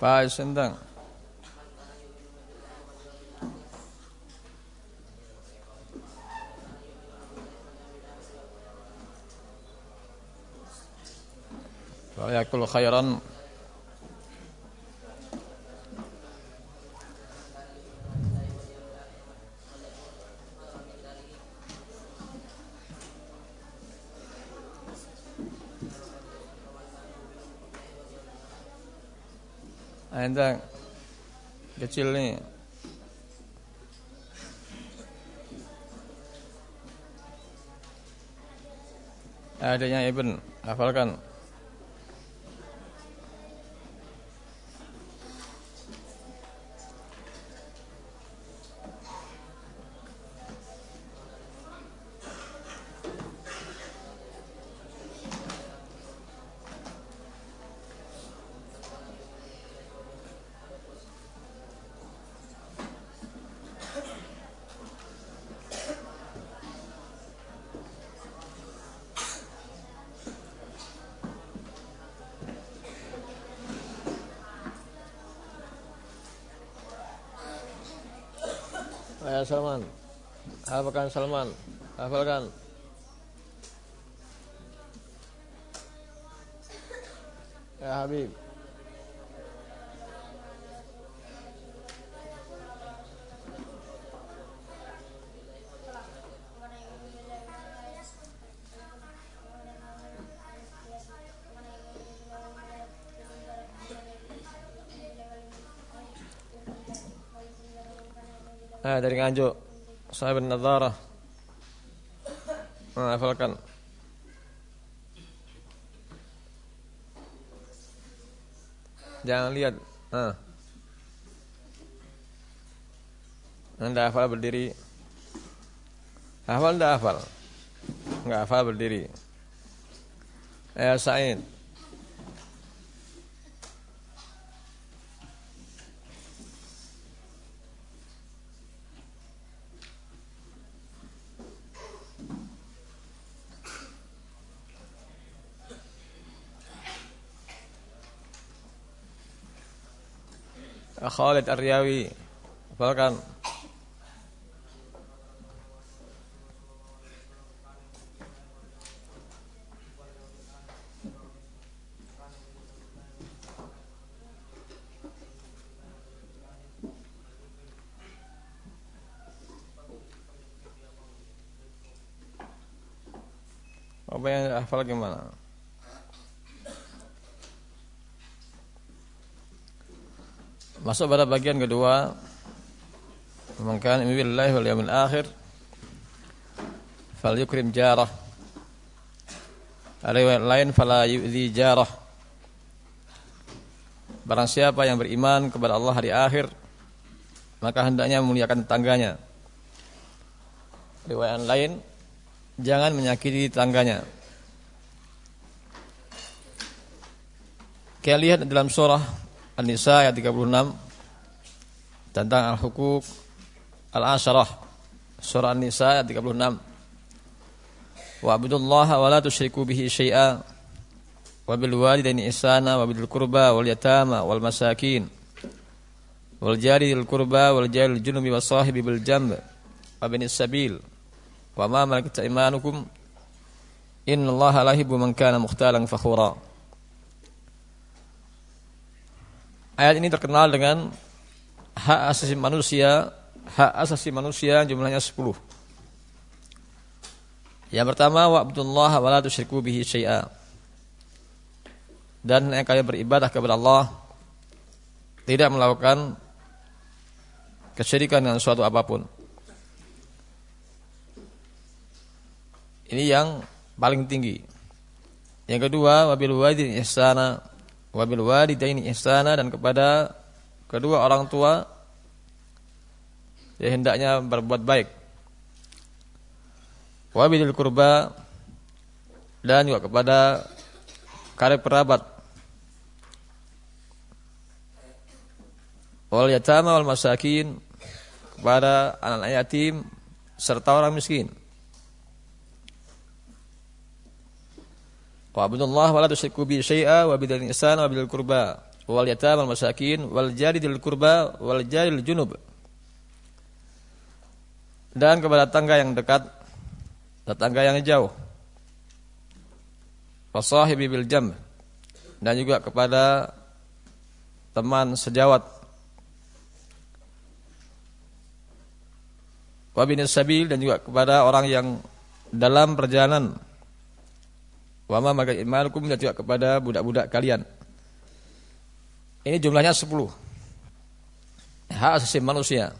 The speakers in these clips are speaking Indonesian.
Pak Sendang. Wa khairan Anda kecil nih. Adanya Ibn, hafalkan. Ya Salman. Hafalkan Salman. Hafalkan. Ya Habib. Ah, dari Nganjuk. Sahabat Nadharah. Nah, hafalkan. Jangan lihat. Nah. Anda hafal berdiri. Hafal enggak hafal? Enggak hafal berdiri. Ya Said. Khalid Aryawi Hafalkan Apa yang hafal gimana? Masuk pada bagian kedua. Mengkan billahi wal yawmil akhir. Fal yukrim jarah. Riwayat lain fala yu'zi jarah. Barang siapa yang beriman kepada Allah hari akhir Maka hendaknya memuliakan tetangganya. Riwayat lain Jangan menyakiti tetangganya. Kita lihat dalam surah An-Nisa ayat 36 tentang al-hukuk al-asyarah. Surah An-Nisa ayat 36. Wa abudullaha wa la tusyriku bihi syai'a wa bil walidaini ihsana wa bil qurba wal yatama wal masakin wal jari dil qurba wal jari junubi was sahibi bil jamb wa bin sabil wa ma malakat imanukum innallaha la yuhibbu man kana mukhtalan fakhura Ayat ini terkenal dengan hak asasi manusia, hak asasi manusia jumlahnya 10. Yang pertama wa'budullah wa la tusyriku bihi syai'a. Dan yang kalian beribadah kepada Allah tidak melakukan kesyirikan dengan suatu apa pun. Ini yang paling tinggi. Yang kedua wabil wadi ihsana wabil walidaini ihsana dan kepada kedua orang tua ya hendaknya berbuat baik. Wabil kurba dan juga kepada karib kerabat. Wal yatama wal masakin kepada anak-anak yatim serta orang miskin. Wa abudullah wa tusyriku bi syai'a wa bidal ihsan wa bil qurba. wal yatam wal masakin wal jaridil kurba wal jaril junub. Dan kepada tetangga yang dekat tetangga yang jauh. Wasahibi bil jam. Dan juga kepada teman sejawat. Wabinis sabil dan juga kepada orang yang dalam perjalanan wama maka imanukum dan juga kepada budak-budak kalian ini jumlahnya 10 hak asasi manusia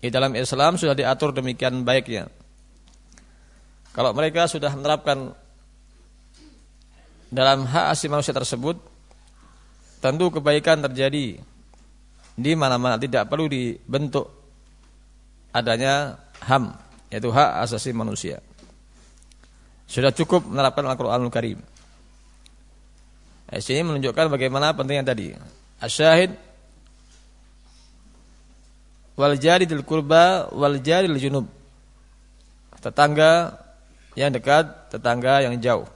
di dalam Islam sudah diatur demikian baiknya. Kalau mereka sudah menerapkan dalam hak asasi manusia tersebut, tentu kebaikan terjadi di mana-mana tidak perlu dibentuk adanya HAM, yaitu hak asasi manusia. Sudah cukup menerapkan Al-Qur'anul Karim. Di sini menunjukkan bagaimana pentingnya tadi. Asyahid wal jaridil kurba wal jaril junub. Tetangga yang dekat, tetangga yang jauh.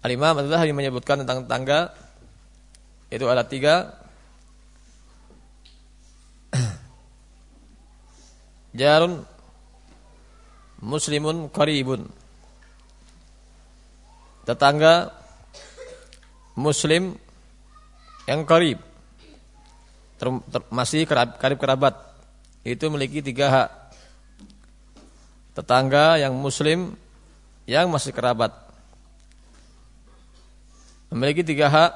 Al-Imam yang menyebutkan tentang tetangga itu ada tiga. Jarun muslimun qaribun. Tetangga muslim yang qarib masih kerab, karib kerabat itu memiliki tiga hak. Tetangga yang muslim yang masih kerabat memiliki tiga hak.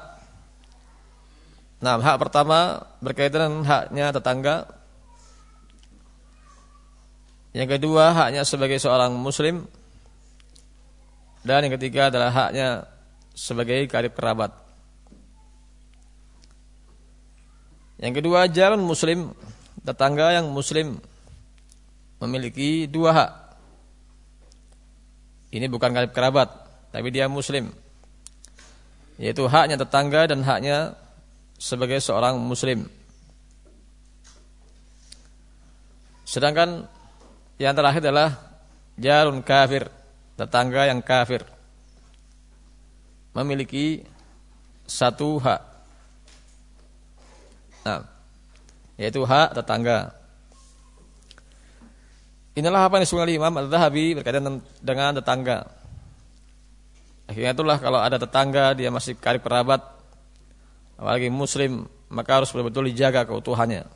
Nah, hak pertama berkaitan dengan haknya tetangga. Yang kedua, haknya sebagai seorang muslim. Dan yang ketiga adalah haknya sebagai karib kerabat. Yang kedua jalan muslim tetangga yang muslim memiliki dua hak. Ini bukan karib kerabat, tapi dia muslim. Yaitu haknya tetangga dan haknya sebagai seorang muslim. Sedangkan yang terakhir adalah jarun kafir, tetangga yang kafir. Memiliki satu hak Nah, yaitu hak tetangga. Inilah apa yang disebut Imam Al-Zahabi berkaitan dengan tetangga. Akhirnya itulah kalau ada tetangga dia masih karib kerabat, apalagi muslim, maka harus betul-betul dijaga keutuhannya.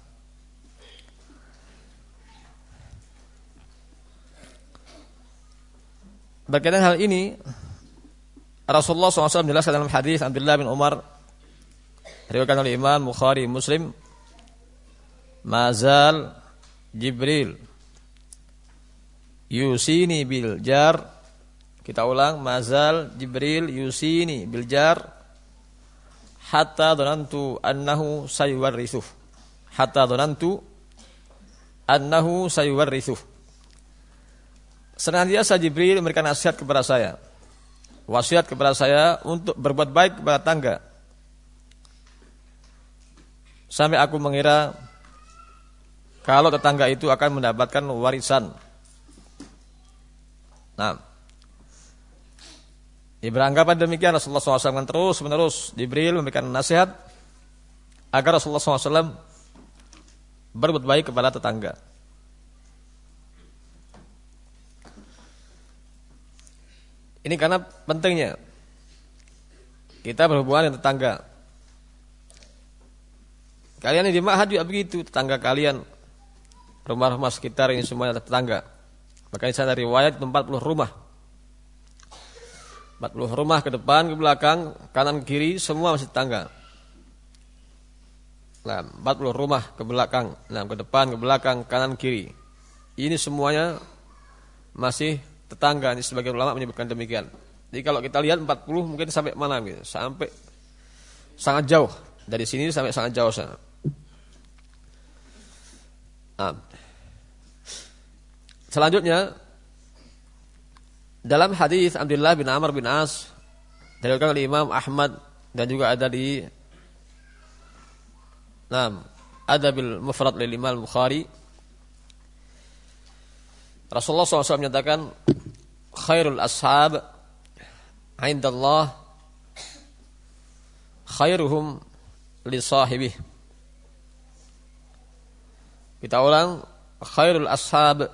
Berkaitan hal ini, Rasulullah SAW menjelaskan dalam hadis Abdullah bin Umar Riwayatkan oleh Imam Bukhari Muslim Mazal Jibril Yusini bil jar. Kita ulang Mazal Jibril Yusini bil jar Hatta donantu annahu sayuwarrisuh. Hatta donantu annahu sayuwarrisuh Senantiasa Jibril memberikan nasihat kepada saya Wasiat kepada saya untuk berbuat baik kepada tangga Sampai aku mengira kalau tetangga itu akan mendapatkan warisan. Nah, ya beranggapan demikian Rasulullah SAW terus menerus Jibril memberikan nasihat agar Rasulullah SAW berbuat baik kepada tetangga. Ini karena pentingnya kita berhubungan dengan tetangga. Kalian yang di Ma'had begitu, tetangga kalian. Rumah-rumah sekitar ini semuanya tetangga. Makanya saya dari riwayat 40 rumah. 40 rumah ke depan, ke belakang, kanan kiri semua masih tetangga. Nah, 40 rumah ke belakang, nah ke depan, ke belakang, kanan kiri. Ini semuanya masih tetangga. Ini sebagai ulama menyebutkan demikian. Jadi kalau kita lihat 40 mungkin sampai mana gitu? Sampai sangat jauh. Dari sini sampai sangat jauh sana. Nah. Selanjutnya dalam hadis Abdullah bin Amr bin As dari oleh Imam Ahmad dan juga ada di Nah, ada bil mufrad lil Imam Bukhari Rasulullah SAW menyatakan khairul ashab indallah khairuhum li sahibih. Kita ulang khairul ashab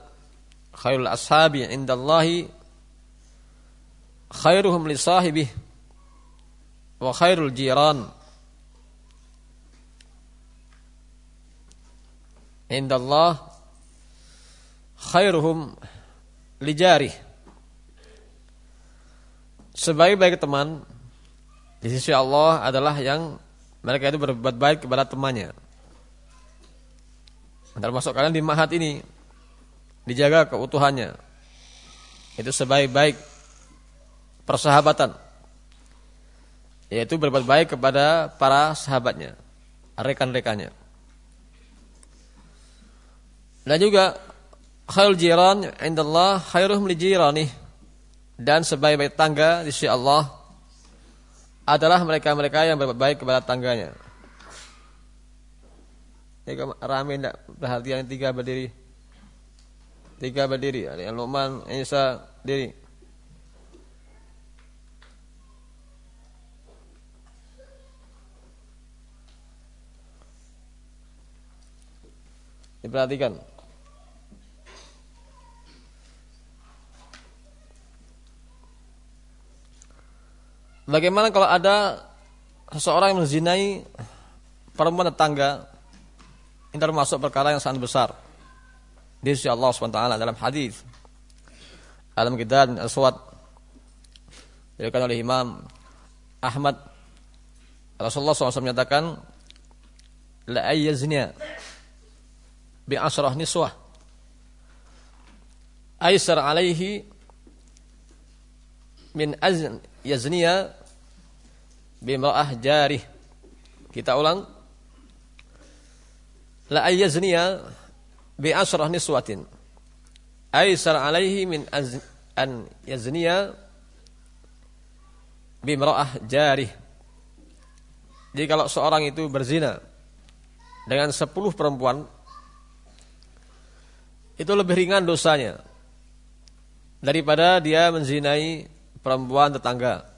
khairul ashabi indallahi khairuhum li sahibih wa khairul jiran indallah khairuhum li jarih sebaik-baik teman di sisi Allah adalah yang mereka itu berbuat baik kepada temannya. Termasuk kalian di mahat ini dijaga keutuhannya. Itu sebaik-baik persahabatan. Yaitu berbuat baik kepada para sahabatnya, rekan-rekannya. Dan juga khairul jiran indallah khairuhum li jirani. Dan sebaik-baik tangga di sisi Allah adalah mereka-mereka yang berbuat baik kepada tangganya. Ya, rame tidak perhatian tiga berdiri. Tiga berdiri. Ada yang Luqman, Isa, diri. Diperhatikan. Bagaimana kalau ada seseorang yang menzinai perempuan tetangga ini termasuk perkara yang sangat besar? Di sisi Allah SWT dalam hadis dalam kitab Aswad diriwayatkan oleh Imam Ahmad Rasulullah SAW menyatakan la ayyaznya bi asrah niswah. Aisar alaihi min azn yazniya bimra'ah jarih. Kita ulang. La ayyazniya bi asrah niswatin. Aisar alaihi min az, an yazniya bimra'ah jarih. Jadi kalau seorang itu berzina dengan sepuluh perempuan itu lebih ringan dosanya daripada dia menzinai perempuan tetangga.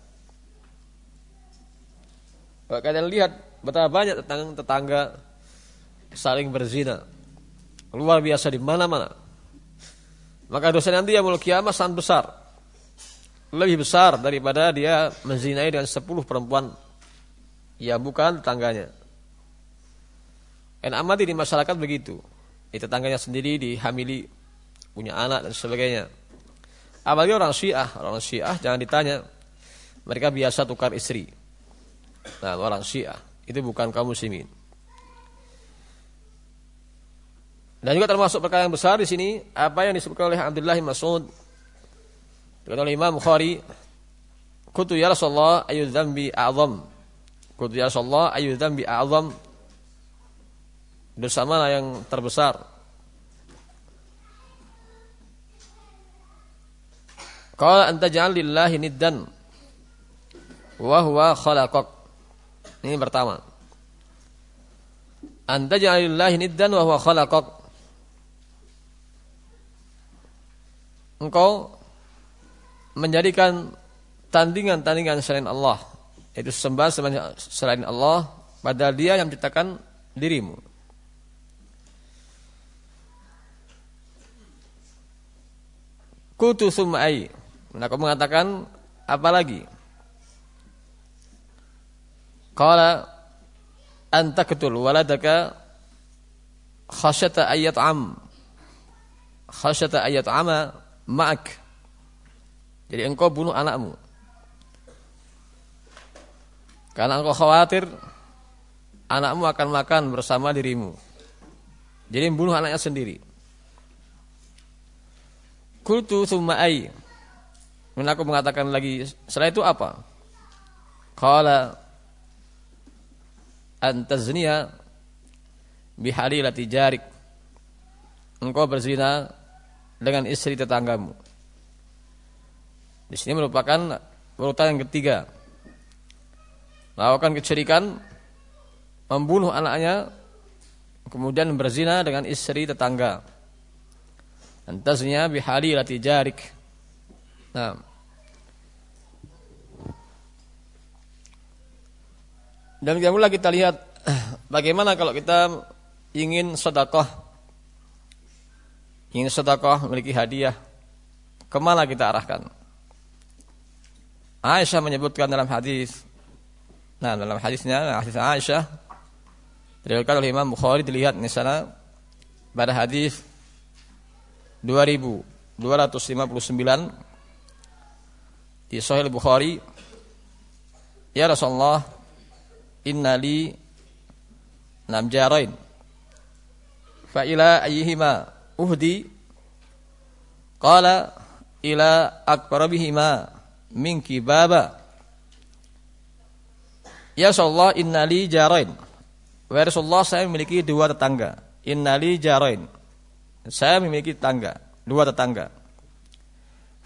Kalau kalian lihat betapa banyak tetangga, tetangga saling berzina. Luar biasa di mana-mana. Maka dosa nanti yang mulut kiamat sangat besar. Lebih besar daripada dia menzinai dengan sepuluh perempuan ya bukan tetangganya. Dan amati di masyarakat begitu. Di tetangganya sendiri dihamili, punya anak dan sebagainya. Apalagi orang Syiah, orang Syiah jangan ditanya. Mereka biasa tukar istri. Nah, orang Syiah itu bukan kaum muslimin. Dan juga termasuk perkara yang besar di sini apa yang disebutkan oleh Abdullah bin Mas'ud dengan oleh Imam Bukhari Kutu ya Rasulullah ayu dzambi a'zam. Kutu ya Rasulullah ayu dzambi a'zam. Dosa mana yang terbesar? Qala anta ja'al lillahi niddan wa huwa khalaqak. Ini pertama. Anta ja'al lillahi niddan wa huwa khalaqak. Engkau menjadikan tandingan-tandingan selain Allah. Itu sembah selain Allah padahal Dia yang menciptakan dirimu. Kutu sum'ai Nah, kau mengatakan apa lagi? Qala anta ketul waladaka khasyata ayat am. Khasyata ayat ama ma'ak. Jadi engkau bunuh anakmu. Karena engkau khawatir anakmu akan makan bersama dirimu. Jadi membunuh anaknya sendiri. Kultu thumma ay Kemudian aku mengatakan lagi, setelah itu apa? Qala antazniya bihalilati jarik. Engkau berzina dengan istri tetanggamu. Di sini merupakan urutan yang ketiga. Melakukan kecerikan, membunuh anaknya, kemudian berzina dengan istri tetangga. Antazniya bihalilati jarik. Nah, Dan pula kita lihat bagaimana kalau kita ingin sedekah? Ingin sedekah memiliki hadiah. Ke mana kita arahkan? Aisyah menyebutkan dalam hadis. Nah dalam hadisnya hadis Aisyah diriwayatkan oleh Imam Bukhari dilihat di sana pada hadis 2259 di Sahih Bukhari Ya Rasulullah innali nam jarain fa ila ayyihima uhdi. Qala ila aqrabihima minki baba Ya Rasulullah innali jarain. Wa Rasulullah saya memiliki dua tetangga. Innali jarain. Saya memiliki tetangga dua tetangga.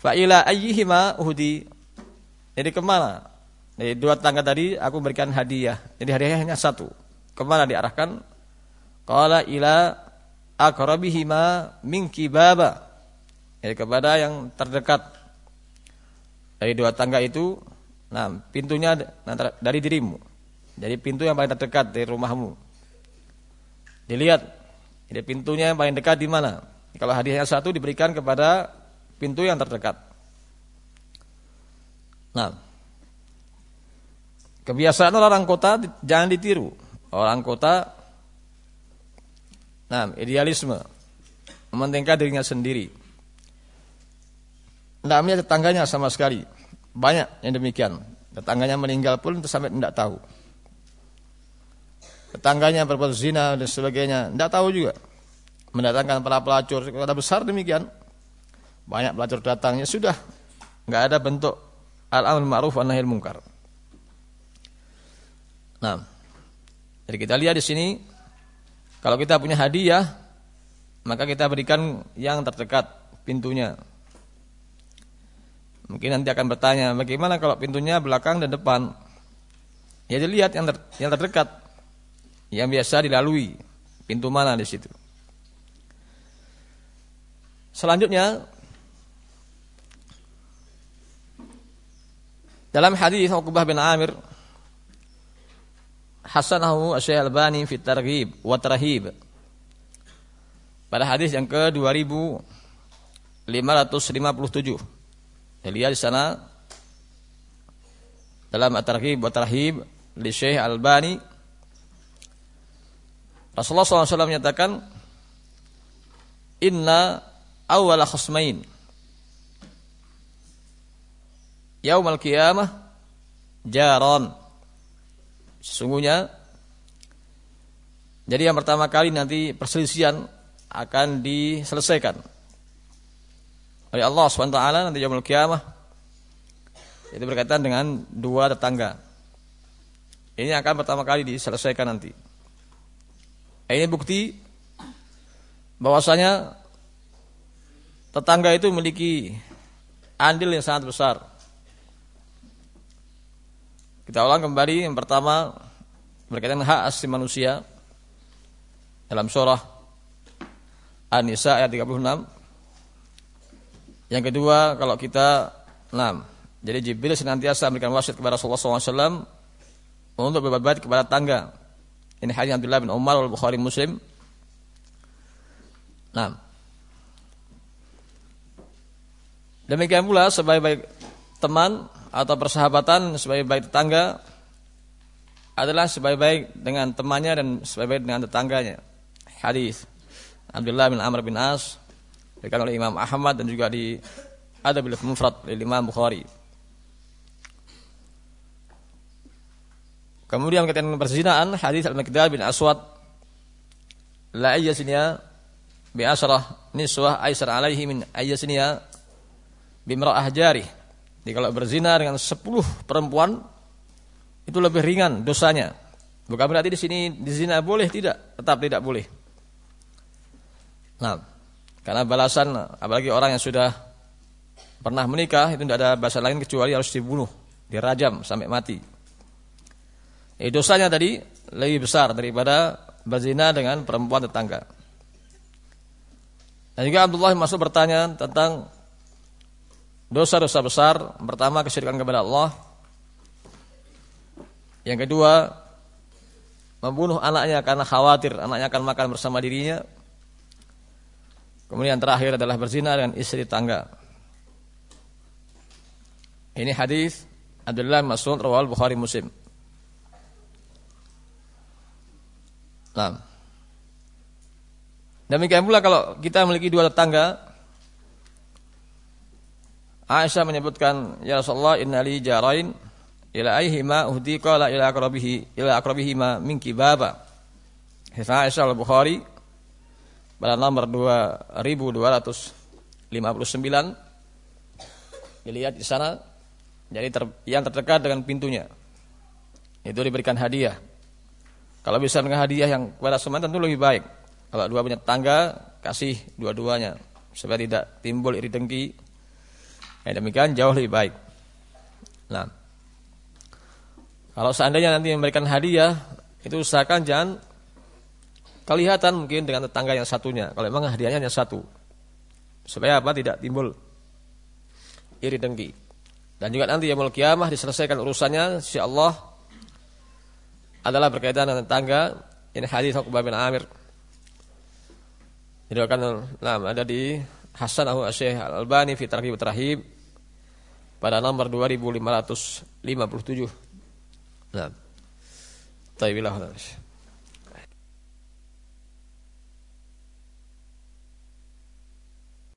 Fa ila ayyihima uhdi. Jadi ke mana jadi dua tetangga tadi aku berikan hadiah. Jadi hadiahnya hanya satu. Ke mana diarahkan? Qala ila akrabihima minki baba. Jadi kepada yang terdekat dari dua tangga itu, nah pintunya dari dirimu. Jadi pintu yang paling terdekat dari rumahmu. Dilihat, jadi pintunya yang paling dekat di mana? Kalau hadiahnya satu diberikan kepada pintu yang terdekat. Nah, Kebiasaan orang kota jangan ditiru. Orang kota nah, idealisme mementingkan dirinya sendiri. Tidak melihat tetangganya sama sekali. Banyak yang demikian. Tetangganya meninggal pun sampai tidak tahu. Tetangganya berbuat zina dan sebagainya, tidak tahu juga. Mendatangkan para pelacur, kota besar demikian. Banyak pelacur datangnya sudah nggak ada bentuk al-amr ma'ruf wa munkar. Nah, jadi kita lihat di sini kalau kita punya hadiah maka kita berikan yang terdekat pintunya. Mungkin nanti akan bertanya bagaimana kalau pintunya belakang dan depan. Ya dilihat yang ter, yang terdekat yang biasa dilalui pintu mana di situ. Selanjutnya dalam hadis Uqbah bin Amir hasanahu Syekh Albani fi targhib wa tarhib. Pada hadis yang ke 2557. Lihat di sana dalam at-targhib wa tarhib li Syekh Albani Rasulullah SAW menyatakan Inna awwala khusmain Yaumal qiyamah Jaran Sesungguhnya jadi yang pertama kali nanti perselisihan akan diselesaikan oleh Allah SWT nanti yaumul kiamah itu berkaitan dengan dua tetangga. Ini akan pertama kali diselesaikan nanti. Ini bukti bahwasanya tetangga itu memiliki andil yang sangat besar kita ulang kembali yang pertama berkaitan hak asli manusia dalam surah An-Nisa ayat 36. Yang kedua kalau kita enam. Jadi Jibril senantiasa memberikan wasiat kepada Rasulullah SAW untuk berbuat baik kepada tangga. Ini hadis Abdullah bin Umar al Bukhari Muslim. Nah. Demikian pula sebaik-baik teman atau persahabatan sebaik-baik tetangga adalah sebaik-baik dengan temannya dan sebaik-baik dengan tetangganya. Hadis Abdullah bin Amr bin As dikatakan oleh Imam Ahmad dan juga di Adabil Mufrad oleh Imam Bukhari. Kemudian berkaitan dengan perzinaan, hadis Al-Miqdad bin Aswad la ayyasniya bi asrah niswah aisar alaihi min ayyasniya bimra'ah jarih jadi kalau berzina dengan 10 perempuan itu lebih ringan dosanya. Bukan berarti di sini di zina boleh tidak, tetap tidak boleh. Nah, karena balasan apalagi orang yang sudah pernah menikah itu tidak ada bahasa lain kecuali harus dibunuh, dirajam sampai mati. Eh, dosanya tadi lebih besar daripada berzina dengan perempuan tetangga. Dan juga Abdullah masuk bertanya tentang dosa-dosa besar pertama kesyirikan kepada Allah yang kedua membunuh anaknya karena khawatir anaknya akan makan bersama dirinya. Kemudian terakhir adalah berzina dengan istri tangga. Ini hadis Abdullah Mas'ud rawal Bukhari Muslim. Nah. Demikian pula kalau kita memiliki dua tetangga Aisyah menyebutkan ya Rasulullah innali jarain ila aihima uhdi qala ila aqrabihi ila aqrabihima minki baba. Hadis Aisyah al-Bukhari pada nomor 2259 dilihat di sana jadi ter, yang terdekat dengan pintunya itu diberikan hadiah. Kalau bisa dengan hadiah yang kepada semuanya tentu lebih baik. Kalau dua punya tangga kasih dua-duanya supaya tidak timbul iri dengki. Ya, demikian jauh lebih baik. Nah, kalau seandainya nanti memberikan hadiah, itu usahakan jangan kelihatan mungkin dengan tetangga yang satunya. Kalau memang hadiahnya hanya satu. Supaya apa? Tidak timbul iri dengki. Dan juga nanti yang kiamah diselesaikan urusannya si Allah adalah berkaitan dengan tetangga. Ini hadis Uqbah bin Amir. Jadi akan nah, ada di Hasan Abu Syekh Al-Albani fi Tarhib pada nomor 2557. Nah. Taibilah.